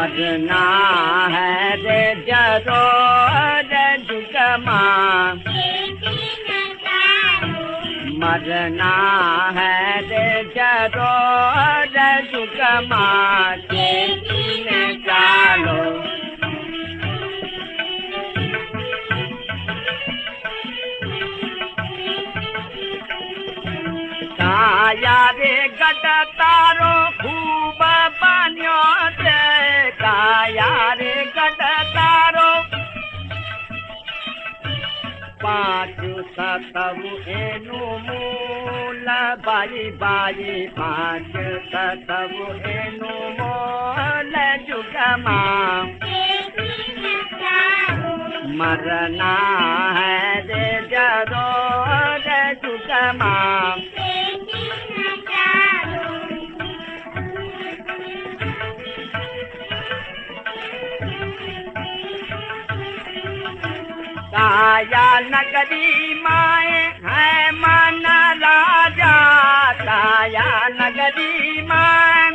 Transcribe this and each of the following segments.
मरना है रे जुगमा। मरना है रे ज़रूर जुगमा। चालो काया रे गट तारो एनु मूल बाई बाई पाँच सतव एनु मूल जुगमा। मरना है रे जरो काया नगरी माए है मन राजा। काया नगरी माए।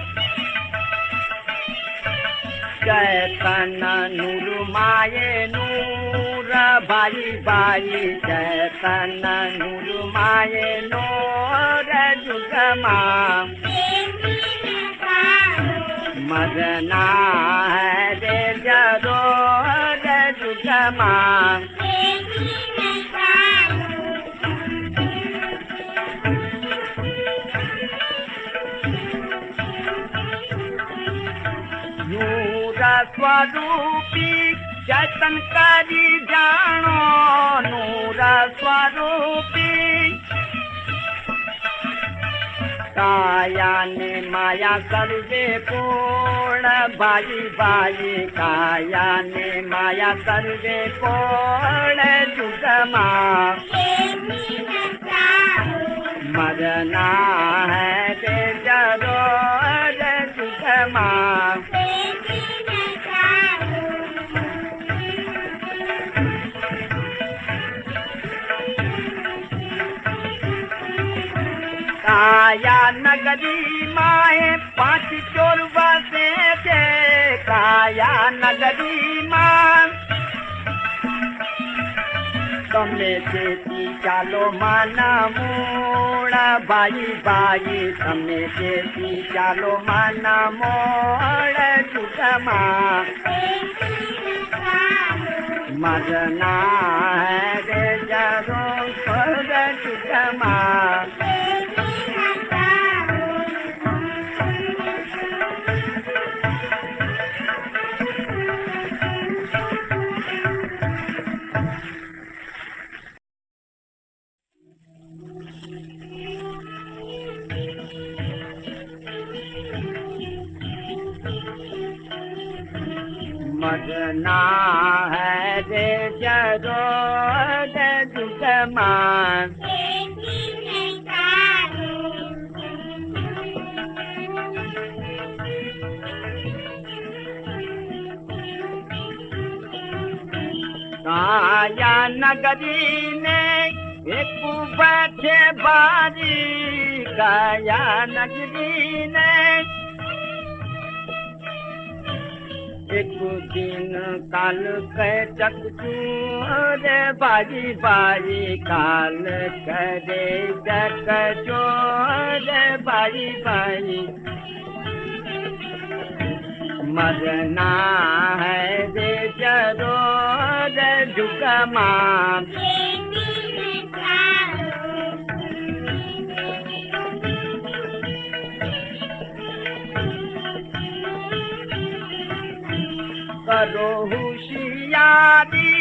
चैतन नूर माए नूर बाई बाई चैतन नूर माए नूर जुगमा मरना है स्वरूपी चैतन करी जानो नूर स्वरूपी। काया ने माया सर्वे पूर्ण बाई बाई काया ने माया सर्वे पूर्ण जुगमा। आया नगरी माए पाँच चोर बसे से आया नगरी मान तमे खेती चालो माना मोड़ा बाई बाई तमे खेती चालो माना मोड़ चुटमा मरना है जरो मरना है रे जरो काया नगरी ने एक बैठे बारी। काया नगरी ने एक दिन काल के चकचूर बाजी बाजी काल करे जक चोर बाजी बाजी। मरना है रे जरो रे झुकमा करो होशियारी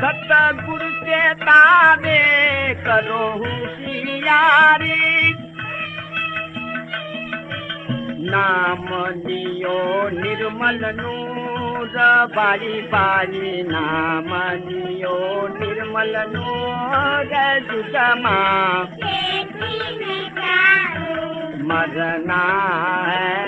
सतगुरु के ताबे करो होशियारी। नाम लियो निर्मल नूर बाई बाई नाम लियो निर्मल नूर जुगमा मरना है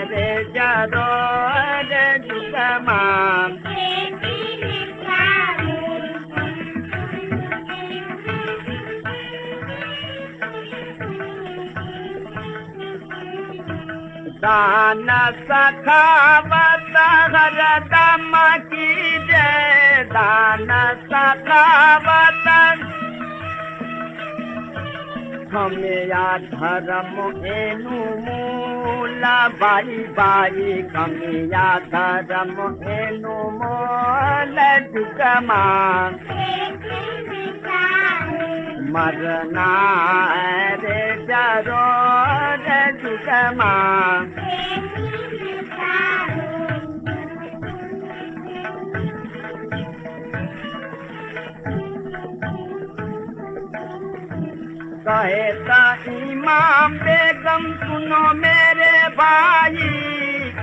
दान सखावत हरदम की जय दान सखावत खमिया धर्म एनु मूल बाई बाई खमिया धर्म एनु मूल जुगमा मरना रे जरो कहे ता इमाम बेगम सुनो मेरे भाई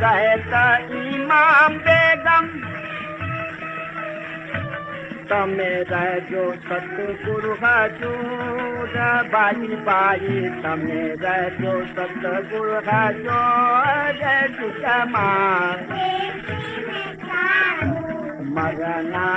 कहे ता इमाम बेगम तमे रह सतगुरु हजूर जूद बाई बाली तमे सतगुरु है जय सुमा मरना